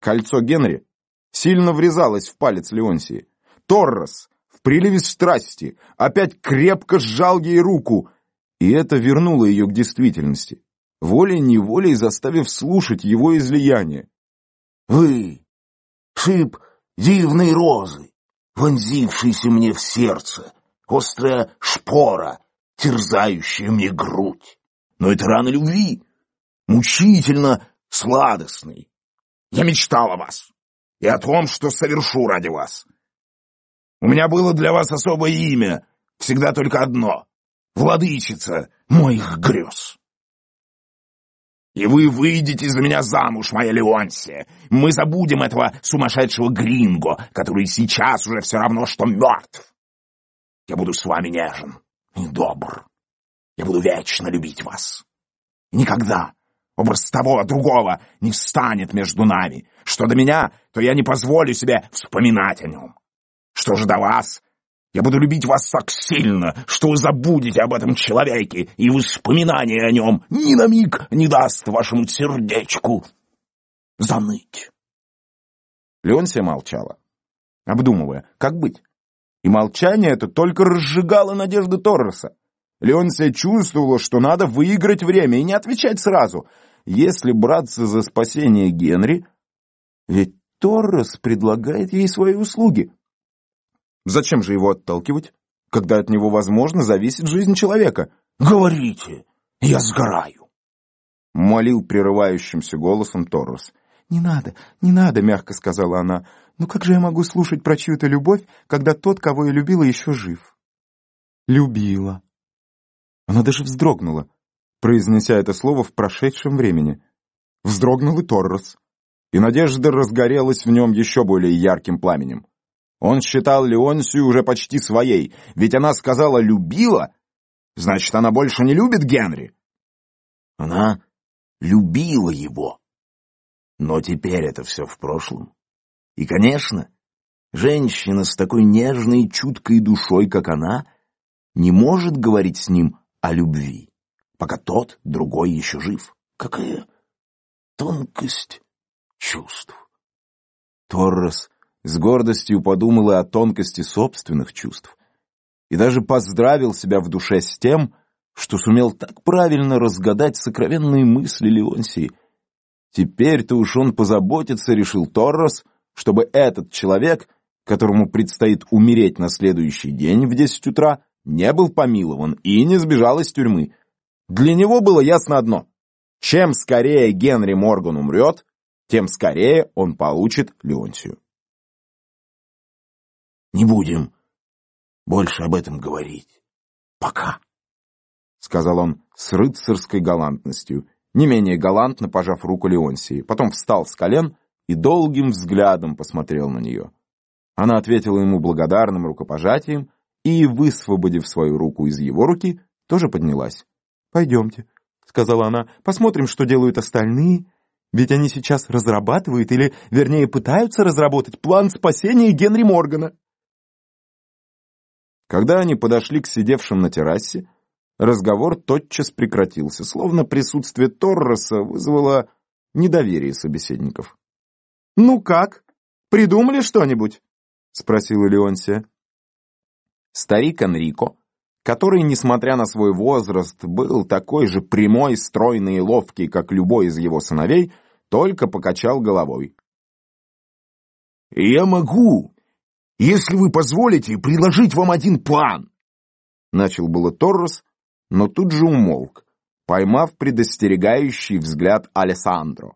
Кольцо Генри сильно врезалось в палец Леонсии. Торрес в приливе страсти опять крепко сжал ей руку, и это вернуло ее к действительности, волей-неволей заставив слушать его излияние. «Вы, шип дивной розы, вонзившийся мне в сердце, острая шпора, терзающая мне грудь. Но это рана любви, мучительно сладостный. Я мечтал о вас и о том, что совершу ради вас. У меня было для вас особое имя, всегда только одно — владычица моих грез. И вы выйдете за меня замуж, моя Леонсия. Мы забудем этого сумасшедшего гринго, который сейчас уже все равно, что мертв. Я буду с вами нежен и добр. Я буду вечно любить вас. Никогда образ того, другого не станет между нами. Что до меня, то я не позволю себе вспоминать о нем. Что же до вас, я буду любить вас так сильно, что вы забудете об этом человеке, и воспоминание о нем ни на миг не даст вашему сердечку заныть. Леонсия молчала, обдумывая, как быть. И молчание это только разжигало надежды Торреса. Леонсия чувствовала, что надо выиграть время и не отвечать сразу. Если браться за спасение Генри, ведь Торрес предлагает ей свои услуги. Зачем же его отталкивать, когда от него, возможно, зависит жизнь человека? «Говорите, я сгораю!» — молил прерывающимся голосом Торрес. «Не надо, не надо», — мягко сказала она. «Ну как же я могу слушать про чью-то любовь, когда тот, кого я любила, еще жив?» «Любила». Она даже вздрогнула, произнеся это слово в прошедшем времени. Вздрогнул и Торрес, и надежда разгорелась в нем еще более ярким пламенем. Он считал Леонсию уже почти своей, ведь она сказала «любила», значит, она больше не любит Генри. Она любила его. Но теперь это все в прошлом. И, конечно, женщина с такой нежной чуткой душой, как она, не может говорить с ним о любви, пока тот, другой, еще жив. Какая тонкость чувств. Торрес с гордостью подумала о тонкости собственных чувств и даже поздравил себя в душе с тем, что сумел так правильно разгадать сокровенные мысли Леонсии. Теперь-то уж он позаботится, решил Торрос, чтобы этот человек, которому предстоит умереть на следующий день в десять утра, не был помилован и не сбежал из тюрьмы. Для него было ясно одно. Чем скорее Генри Морган умрет, тем скорее он получит Леонсию. Не будем больше об этом говорить. Пока. — сказал он с рыцарской галантностью, не менее галантно пожав руку Леонсии, потом встал с колен и долгим взглядом посмотрел на нее. Она ответила ему благодарным рукопожатием и, высвободив свою руку из его руки, тоже поднялась. «Пойдемте», — сказала она, — «посмотрим, что делают остальные, ведь они сейчас разрабатывают, или, вернее, пытаются разработать план спасения Генри Моргана». Когда они подошли к сидевшим на террасе, разговор тотчас прекратился, словно присутствие Торроса вызвало недоверие собеседников. «Ну как? Придумали что-нибудь?» — спросила Леонсия. Старик Энрико, который, несмотря на свой возраст, был такой же прямой, стройный и ловкий, как любой из его сыновей, только покачал головой. «Я могу если вы позволите, предложить вам один план. Начал было Торрес, но тут же умолк, поймав предостерегающий взгляд Алессандро.